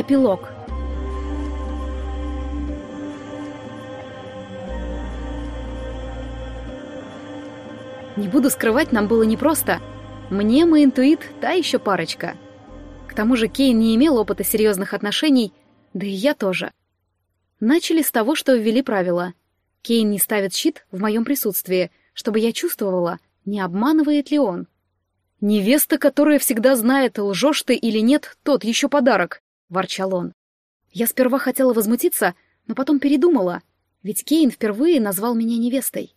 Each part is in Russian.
Эпилог. Не буду скрывать, нам было непросто. Мне, мой интуит, та еще парочка. К тому же Кейн не имел опыта серьезных отношений, да и я тоже. Начали с того, что ввели правила. Кейн не ставит щит в моем присутствии, чтобы я чувствовала, не обманывает ли он. «Невеста, которая всегда знает, лжешь ты или нет, тот еще подарок», — ворчал он. Я сперва хотела возмутиться, но потом передумала, ведь Кейн впервые назвал меня невестой.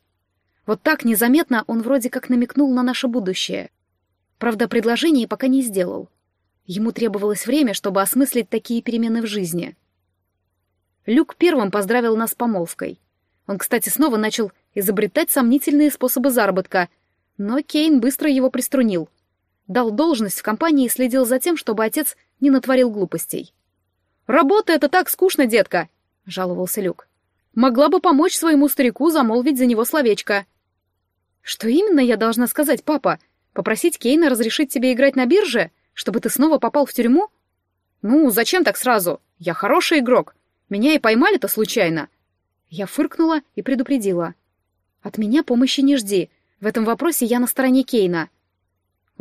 Вот так незаметно он вроде как намекнул на наше будущее. Правда, предложение пока не сделал. Ему требовалось время, чтобы осмыслить такие перемены в жизни. Люк первым поздравил нас с помолвкой. Он, кстати, снова начал изобретать сомнительные способы заработка — но Кейн быстро его приструнил. Дал должность в компании и следил за тем, чтобы отец не натворил глупостей. «Работа — это так скучно, детка!» — жаловался Люк. «Могла бы помочь своему старику замолвить за него словечко». «Что именно я должна сказать, папа? Попросить Кейна разрешить тебе играть на бирже, чтобы ты снова попал в тюрьму?» «Ну, зачем так сразу? Я хороший игрок. Меня и поймали-то случайно». Я фыркнула и предупредила. «От меня помощи не жди. В этом вопросе я на стороне Кейна.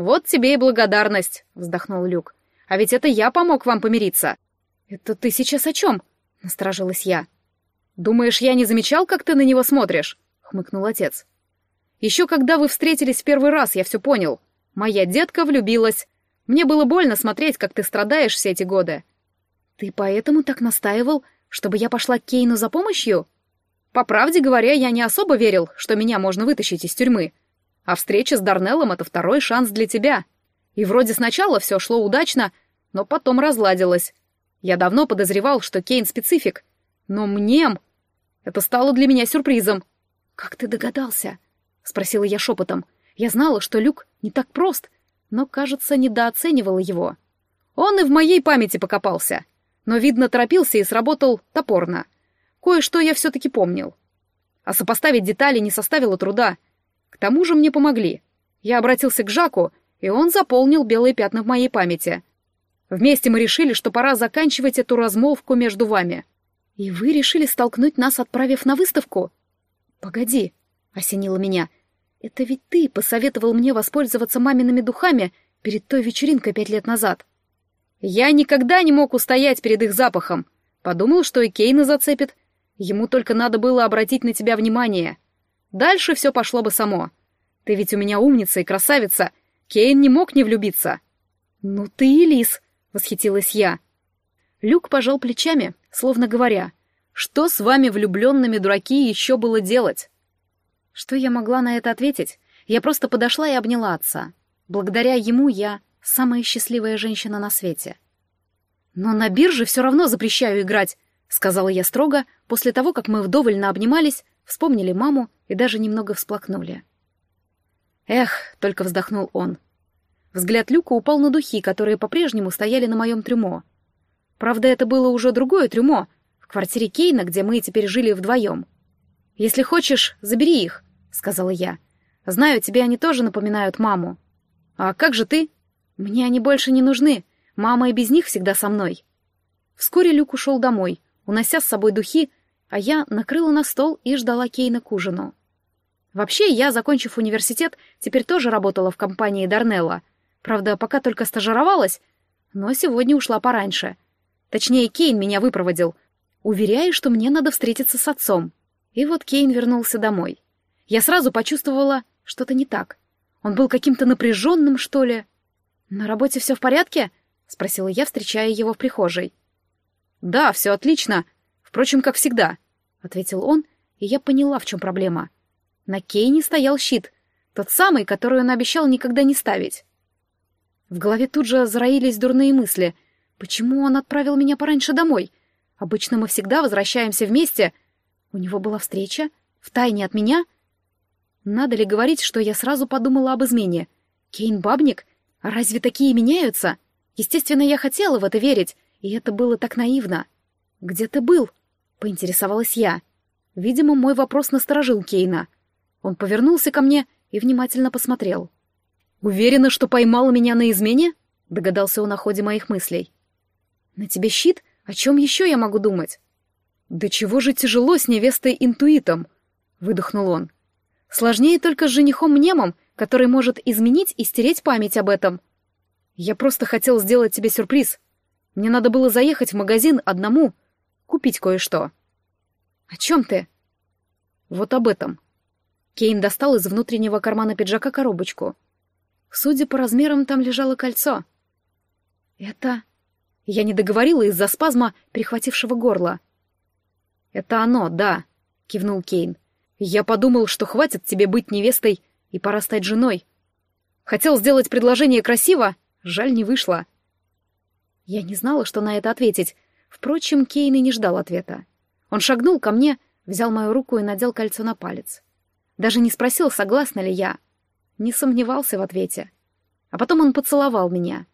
«Вот тебе и благодарность», — вздохнул Люк. «А ведь это я помог вам помириться». «Это ты сейчас о чем?» — насторожилась я. «Думаешь, я не замечал, как ты на него смотришь?» — хмыкнул отец. «Еще когда вы встретились в первый раз, я все понял. Моя детка влюбилась. Мне было больно смотреть, как ты страдаешь все эти годы». «Ты поэтому так настаивал, чтобы я пошла к Кейну за помощью?» По правде говоря, я не особо верил, что меня можно вытащить из тюрьмы. А встреча с Дарнеллом — это второй шанс для тебя. И вроде сначала все шло удачно, но потом разладилось. Я давно подозревал, что Кейн специфик. Но мнем... Это стало для меня сюрпризом. «Как ты догадался?» — спросила я шепотом. Я знала, что Люк не так прост, но, кажется, недооценивала его. Он и в моей памяти покопался. Но, видно, торопился и сработал топорно — Кое-что я все-таки помнил. А сопоставить детали не составило труда. К тому же мне помогли. Я обратился к Жаку, и он заполнил белые пятна в моей памяти. Вместе мы решили, что пора заканчивать эту размолвку между вами. И вы решили столкнуть нас, отправив на выставку? Погоди, — осенило меня. Это ведь ты посоветовал мне воспользоваться мамиными духами перед той вечеринкой пять лет назад. Я никогда не мог устоять перед их запахом. Подумал, что и Кейна зацепит, Ему только надо было обратить на тебя внимание. Дальше все пошло бы само. Ты ведь у меня умница и красавица. Кейн не мог не влюбиться. Ну ты и лис, восхитилась я. Люк пожал плечами, словно говоря, что с вами влюбленными дураки еще было делать? Что я могла на это ответить? Я просто подошла и обняла отца. Благодаря ему я самая счастливая женщина на свете. Но на бирже все равно запрещаю играть, сказала я строго, после того, как мы вдоволь наобнимались, вспомнили маму и даже немного всплакнули. «Эх», — только вздохнул он. Взгляд Люка упал на духи, которые по-прежнему стояли на моем трюмо. Правда, это было уже другое трюмо, в квартире Кейна, где мы теперь жили вдвоем. «Если хочешь, забери их», — сказала я. «Знаю, тебе они тоже напоминают маму». «А как же ты?» «Мне они больше не нужны. Мама и без них всегда со мной». Вскоре Люк ушел домой, унося с собой духи, а я накрыла на стол и ждала Кейна к ужину. Вообще, я, закончив университет, теперь тоже работала в компании Дарнелла. Правда, пока только стажировалась, но сегодня ушла пораньше. Точнее, Кейн меня выпроводил, уверяя, что мне надо встретиться с отцом. И вот Кейн вернулся домой. Я сразу почувствовала, что-то не так. Он был каким-то напряженным, что ли. «На работе все в порядке?» — спросила я, встречая его в прихожей. «Да, все отлично. Впрочем, как всегда», — ответил он, и я поняла, в чем проблема. На Кейне стоял щит, тот самый, который он обещал никогда не ставить. В голове тут же зароились дурные мысли. Почему он отправил меня пораньше домой? Обычно мы всегда возвращаемся вместе. У него была встреча? Втайне от меня? Надо ли говорить, что я сразу подумала об измене? Кейн бабник? А разве такие меняются? Естественно, я хотела в это верить, и это было так наивно. «Где ты был?» — поинтересовалась я. Видимо, мой вопрос насторожил Кейна. Он повернулся ко мне и внимательно посмотрел. «Уверена, что поймала меня на измене?» — догадался он о ходе моих мыслей. На тебе щит? О чем еще я могу думать? Да чего же тяжело с невестой-интуитом? Выдохнул он. Сложнее только с женихом-мнемом, который может изменить и стереть память об этом. Я просто хотел сделать тебе сюрприз. Мне надо было заехать в магазин одному, купить кое-что. О чем ты? Вот об этом. Кейн достал из внутреннего кармана пиджака коробочку. Судя по размерам, там лежало кольцо. Это... Я не договорила из-за спазма, перехватившего горло. «Это оно, да», — кивнул Кейн. «Я подумал, что хватит тебе быть невестой, и пора стать женой. Хотел сделать предложение красиво, жаль, не вышло». Я не знала, что на это ответить. Впрочем, Кейн и не ждал ответа. Он шагнул ко мне, взял мою руку и надел кольцо на палец. Даже не спросил, согласна ли я. Не сомневался в ответе. А потом он поцеловал меня.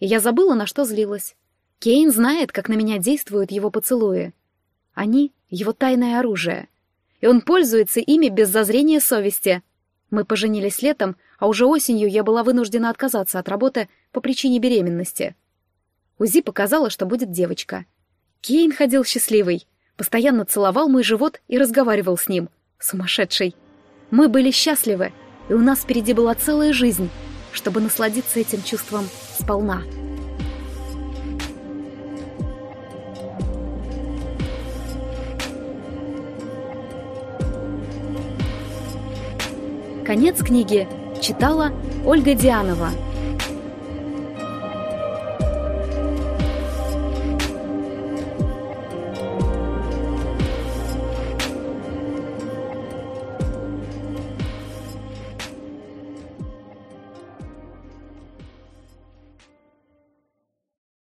И я забыла, на что злилась. Кейн знает, как на меня действуют его поцелуи. Они — его тайное оружие. И он пользуется ими без зазрения совести. Мы поженились летом, а уже осенью я была вынуждена отказаться от работы по причине беременности. УЗИ показала, что будет девочка. Кейн ходил счастливый, постоянно целовал мой живот и разговаривал с ним. Сумасшедший. Мы были счастливы, и у нас впереди была целая жизнь, чтобы насладиться этим чувством сполна. Конец книги читала Ольга Дианова.